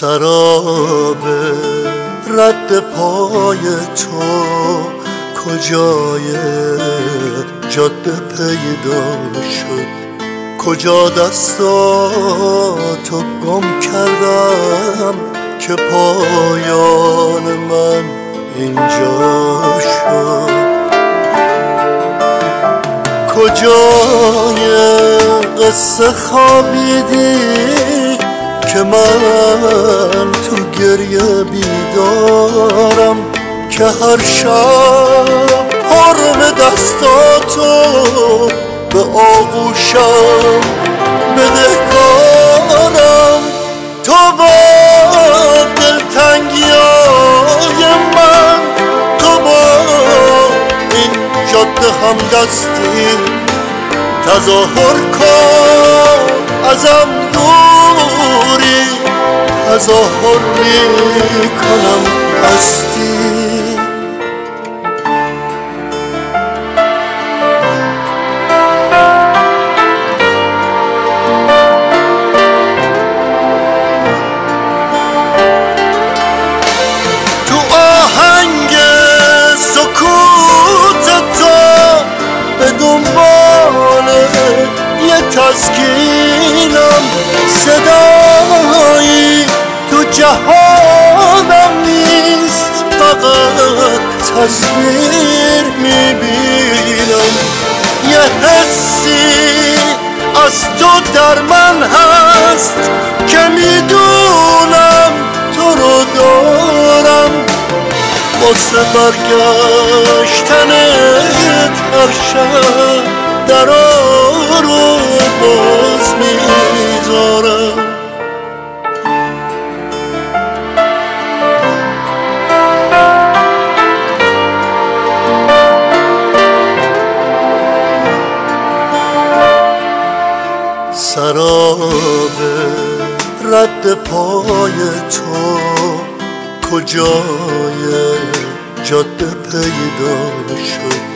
سراب رد پای تو کجای جاده پیدا شد؟ کجا دستاتو گم کردم که پایان من اینجا شد؟ کجای قصه خوابیدی که من تو گریه بیدارم که هر شب حرم دستاتو به آغوشم بدهکارم تو با دلتنگی من تو با این جاده هم دستی تظاهر کن. تظاهر می‌کنم هستی تسکینم تو جهانم نیست فقط تصویر می‌بینم. یه حسی از تو در من هست که می‌دونم تو رو دارم. واسه برگشتن هر شب درا سراب رد پای تو. کجای جاده پیدا شد؟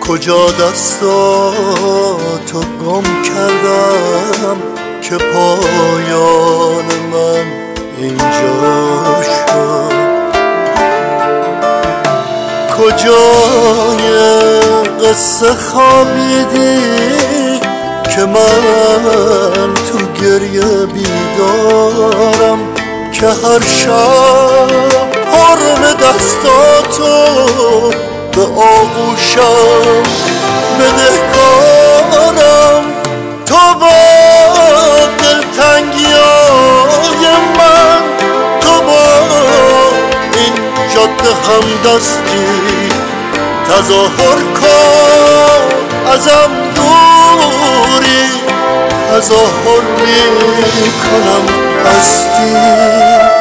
کجا دستاتو گم کردم که پایان من اینجا شد؟ کجای قصه خوابیدی که من تو گریه بیدارم که هر شب حرم دستاتو به آغوشم بدهکارم. تو با دلتنگی من تو با این جاده هم دستی تظاهر کن ازم دوری تظاهر می‌کنم هستی